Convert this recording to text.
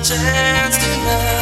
Chance tonight.